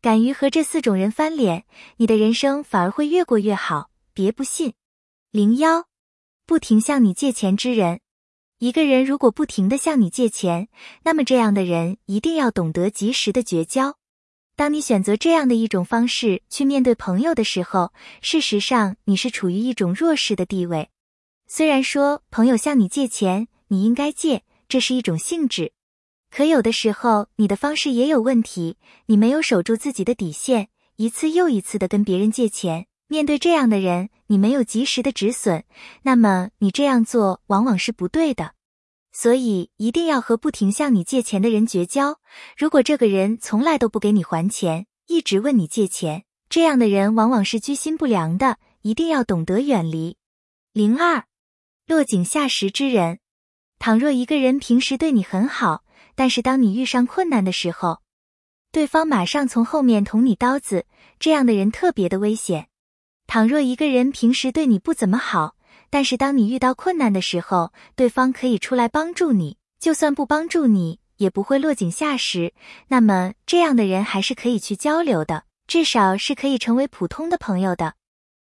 敢于和这四种人翻脸，你的人生反而会越过越好。别不信。零幺，不停向你借钱之人。一个人如果不停的向你借钱，那么这样的人一定要懂得及时的绝交。当你选择这样的一种方式去面对朋友的时候，事实上你是处于一种弱势的地位。虽然说朋友向你借钱，你应该借，这是一种性质。可有的时候，你的方式也有问题，你没有守住自己的底线，一次又一次的跟别人借钱。面对这样的人，你没有及时的止损，那么你这样做往往是不对的。所以一定要和不停向你借钱的人绝交。如果这个人从来都不给你还钱，一直问你借钱，这样的人往往是居心不良的，一定要懂得远离。零二，落井下石之人。倘若一个人平时对你很好，但是当你遇上困难的时候，对方马上从后面捅你刀子，这样的人特别的危险。倘若一个人平时对你不怎么好，但是当你遇到困难的时候，对方可以出来帮助你，就算不帮助你，也不会落井下石，那么这样的人还是可以去交流的，至少是可以成为普通的朋友的。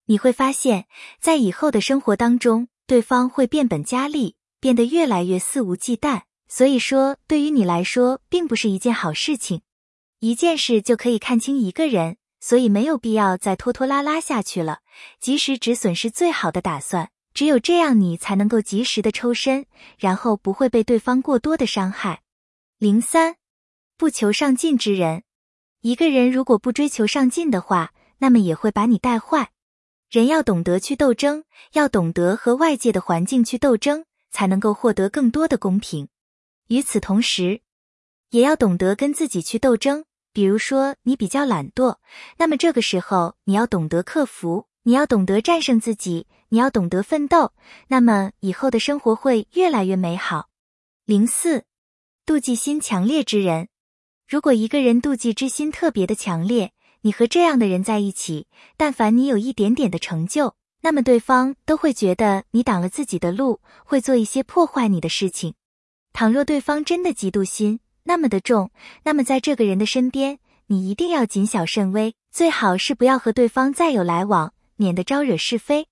你会发现在以后的生活当中，对方会变本加厉。变得越来越肆无忌惮，所以说对于你来说并不是一件好事情。一件事就可以看清一个人，所以没有必要再拖拖拉拉下去了。及时止损是最好的打算，只有这样你才能够及时的抽身，然后不会被对方过多的伤害。零三，不求上进之人，一个人如果不追求上进的话，那么也会把你带坏。人要懂得去斗争，要懂得和外界的环境去斗争。才能够获得更多的公平。与此同时，也要懂得跟自己去斗争。比如说，你比较懒惰，那么这个时候你要懂得克服，你要懂得战胜自己，你要懂得奋斗，那么以后的生活会越来越美好。零四，妒忌心强烈之人，如果一个人妒忌之心特别的强烈，你和这样的人在一起，但凡你有一点点的成就。那么对方都会觉得你挡了自己的路，会做一些破坏你的事情。倘若对方真的嫉妒心那么的重，那么在这个人的身边，你一定要谨小慎微，最好是不要和对方再有来往，免得招惹是非。